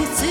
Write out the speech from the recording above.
It's